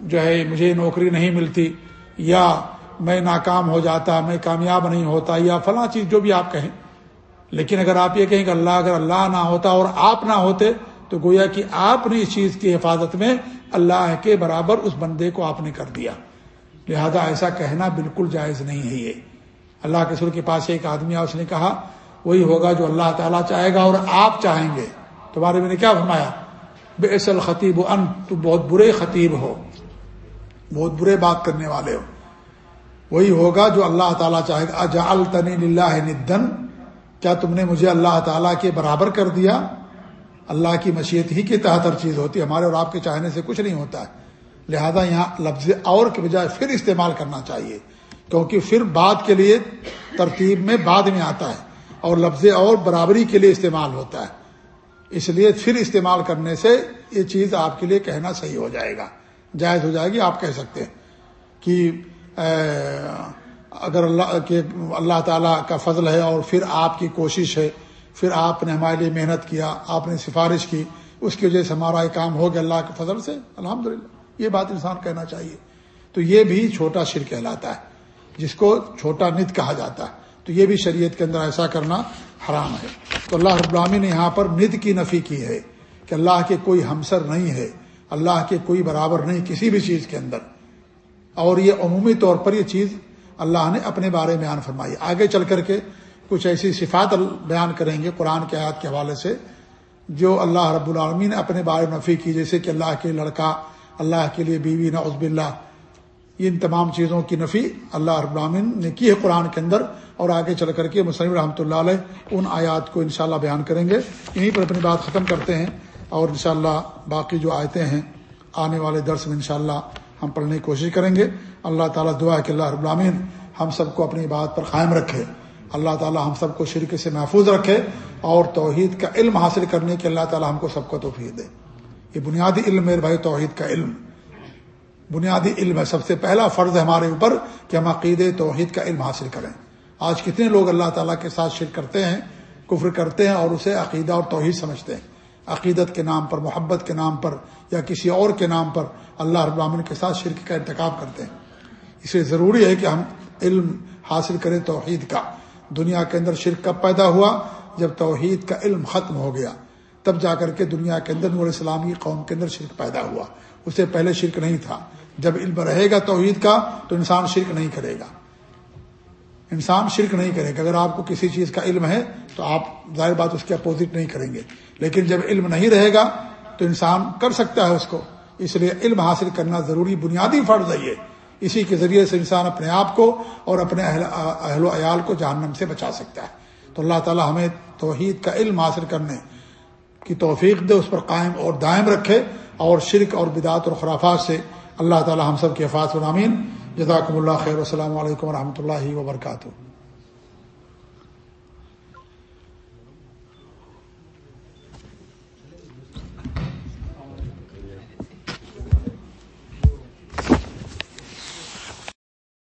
جو ہے، مجھے نوکری نہیں ملتی، یا میں ناکام ہو جاتا، میں کامیاب نہیں ہوتا، یا فلاں چیز جو بھی آپ کہیں۔ لیکن اگر آپ یہ کہیں کہ اللہ، اگر اللہ نہ ہوتا اور آپ نہ ہوتے، تو گویا کہ آپ نے اس چیز کی حفاظت میں اللہ کے برابر اس بندے کو آپ نے کر دیا۔ لہذا ایسا کہنا بالکل جائز نہیں ہے یہ۔ اللہ کے سر کے پاس ایک آدمی اس نے کہا، وہی ہوگا جو اللہ تعالیٰ چاہے گا اور آپ چاہیں گے۔ تمہارے میں نے کیا فرمایا؟ بے اصل خطیب ان، تو بہت برے خطیب ہو۔ بہت برے بات کرنے والے ہو۔ وہی ہوگا جو اللہ تعالیٰ چاہے گا۔ اجا اللہ ندن کیا تم نے مجھے اللہ تعالیٰ کے برابر کر دیا؟ اللہ کی مشیت ہی کے تحت ہر چیز ہوتی ہے، ہمارے اور آپ کے چاہنے سے کچھ نہیں ہوتا ہے۔ لہذا یہاں لفظ اور کے بجائے پھر استعمال کرنا چاہیے۔ کیونکہ پھر بعد کے لیے ترتیب میں بعد میں آتا ہے اور لفظ اور برابری کے لیے استعمال ہوتا ہے۔ اس لیے پھر استعمال کرنے سے یہ چیز آپ کے لیے کہنا صحیح ہو جائے گا۔ جائز ہو جائے گی، آپ کہہ سکتے ہیں کہ اگر اللہ کے اللہ تعالیٰ کا فضل ہے اور پھر آپ کی کوشش ہے، پھر آپ نے ہمارے لیے محنت کیا، آپ نے سفارش کی، اس کی وجہ سے ہمارا یہ کام ہو گیا اللہ کے فضل سے الحمد یہ بات انسان کہنا چاہیے۔ تو یہ بھی چھوٹا شر کہلاتا ہے۔ جس کو چھوٹا نت کہا جاتا ہے۔ تو یہ بھی شریعت کے اندر ایسا کرنا حرام ہے۔ تو اللہ رب العامی نے یہاں پر ند کی نفی کی ہے کہ اللہ کے کوئی ہمسر نہیں ہے، اللہ کے کوئی برابر نہیں کسی بھی چیز کے اندر۔ اور یہ عمومی طور پر یہ چیز اللہ نے اپنے بارے میں بیان فرمائی۔ آگے چل کر کے کچھ ایسی صفات بیان کریں گے قرآن کے آیات کے حوالے سے، جو اللہ رب العالمین نے اپنے بارے میں نفی کی، جیسے کہ اللہ کے لڑکا، اللہ کے لیے بیوی، نعوذ باللہ ان تمام چیزوں کی نفی اللہ رب العالمین نے کی ہے قرآن کے اندر اور آگے چل کر کے مسلم رحمۃ اللہ علیہ ان آیات کو انشاءاللہ بیان کریں گے۔ انہیں پر اپنی بات ختم کرتے ہیں اور انشاءاللہ باقی جو آیتیں ہیں آنے والے درس میں انشاءاللہ ہم پڑھنے کی کوشش کریں گے۔ اللہ تعالیٰ دعا ہے کہ اللہ رب العالمین ہم سب کو اپنی بات پر قائم رکھے۔ اللہ تعالیٰ ہم سب کو شرک سے محفوظ رکھے اور توحید کا علم حاصل کرنے کے اللہ تعالیٰ ہم کو سب کو توفیق دے۔ یہ بنیادی علم میرے بھائی، توحید کا علم۔ بنیادی علم ہے، سب سے پہلا فرض ہے ہمارے اوپر کہ ہم عقید توحید کا علم حاصل کریں۔ آج کتنے لوگ اللہ تعالیٰ کے ساتھ شرک کرتے ہیں، کفر کرتے ہیں اور اسے عقیدہ اور توحید سمجھتے ہیں۔ عقیدت کے نام پر، محبت کے نام پر یا کسی اور کے نام پر اللہ ابراہین کے ساتھ شرک کا انتخاب کرتے ہیں۔ اس لیے ضروری ہے کہ ہم علم حاصل کریں توحید کا۔ دنیا کے اندر شرک کب پیدا ہوا؟ جب توحید کا علم ختم ہو گیا۔ تب جا کر کے دنیا کے اندر نور اسلامی قوم کے اندر شرک پیدا ہوا۔ اسے پہلے شرک نہیں تھا۔ جب علم رہے گا توحید کا تو انسان شرک نہیں کرے گا۔ انسان شرک نہیں کرے گا۔ اگر آپ کو کسی چیز کا علم ہے تو آپ ظاہر بات اس کے اپوزٹ نہیں کریں گے۔ لیکن جب علم نہیں رہے گا تو انسان کر سکتا ہے اس کو۔ اس لیے علم حاصل کرنا ضروری بنیادی فرض ہے یہ۔ اسی کے ذریعے سے انسان اپنے آپ کو اور اپنے اہل و عیال کو جہنم سے بچا سکتا ہے۔ تو اللہ تعالی ہمیں توحید کا علم حاصل کرنے کی توفیق دے، اس پر قائم اور دائم رکھے اور شرک اور بدعت اور خرافات سے اللہ تعالی ہم سب کے حفاظ الامین جزاکم اللہ خیر السلام علیکم و رحمۃ اللہ وبرکاتہ۔